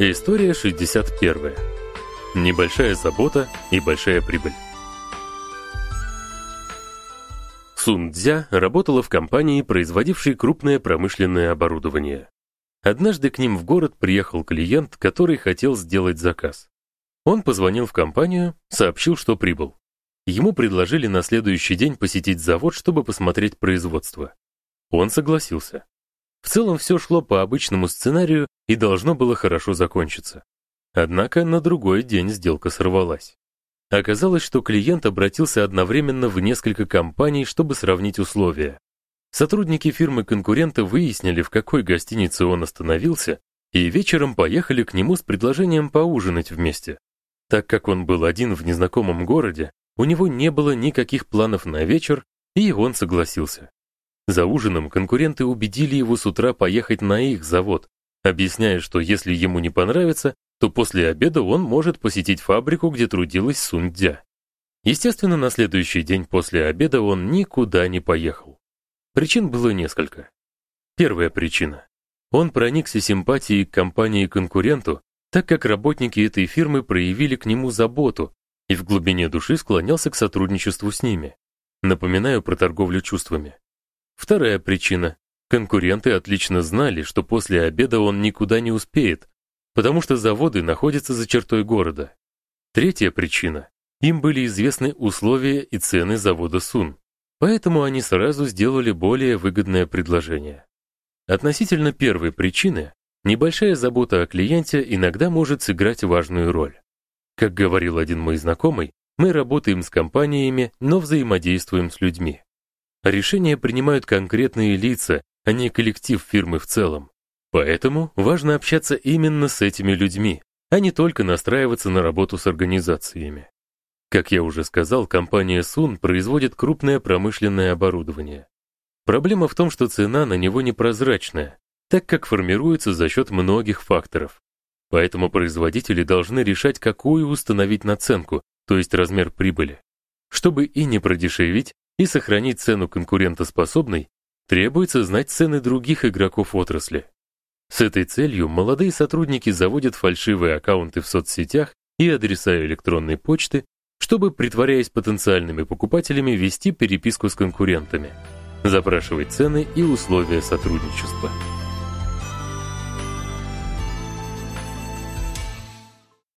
История 61. Небольшая забота и большая прибыль. Сун Цзя работала в компании, производившей крупное промышленное оборудование. Однажды к ним в город приехал клиент, который хотел сделать заказ. Он позвонил в компанию, сообщил, что прибыл. Ему предложили на следующий день посетить завод, чтобы посмотреть производство. Он согласился. В целом все шло по обычному сценарию и должно было хорошо закончиться. Однако на другой день сделка сорвалась. Оказалось, что клиент обратился одновременно в несколько компаний, чтобы сравнить условия. Сотрудники фирмы-конкурента выяснили, в какой гостинице он остановился, и вечером поехали к нему с предложением поужинать вместе. Так как он был один в незнакомом городе, у него не было никаких планов на вечер, и он согласился. За ужином конкуренты убедили его с утра поехать на их завод, объясняя, что если ему не понравится, то после обеда он может посетить фабрику, где трудилась Сундзя. Естественно, на следующий день после обеда он никуда не поехал. Причин было несколько. Первая причина. Он проникся симпатией к компании-конкуренту, так как работники этой фирмы проявили к нему заботу и в глубине души склонялся к сотрудничеству с ними. Напоминаю про торговлю чувствами. Вторая причина. Конкуренты отлично знали, что после обеда он никуда не успеет, потому что заводы находятся за чертой города. Третья причина. Им были известны условия и цены завода Сун, поэтому они сразу сделали более выгодное предложение. Относительно первой причины, небольшая забота о клиенте иногда может сыграть важную роль. Как говорил один мой знакомый, мы работаем с компаниями, но взаимодействуем с людьми. Решения принимают конкретные лица, а не коллектив фирмы в целом. Поэтому важно общаться именно с этими людьми, а не только настраиваться на работу с организациями. Как я уже сказал, компания Сун производит крупное промышленное оборудование. Проблема в том, что цена на него непрозрачная, так как формируется за счет многих факторов. Поэтому производители должны решать, какую установить наценку, то есть размер прибыли. Чтобы и не продешевить, и сохранить цену конкурентоспособной, требуется знать цены других игроков отрасли. С этой целью молодые сотрудники заводят фальшивые аккаунты в соцсетях и адреса электронной почты, чтобы, притворяясь потенциальными покупателями, вести переписку с конкурентами, запрашивать цены и условия сотрудничества.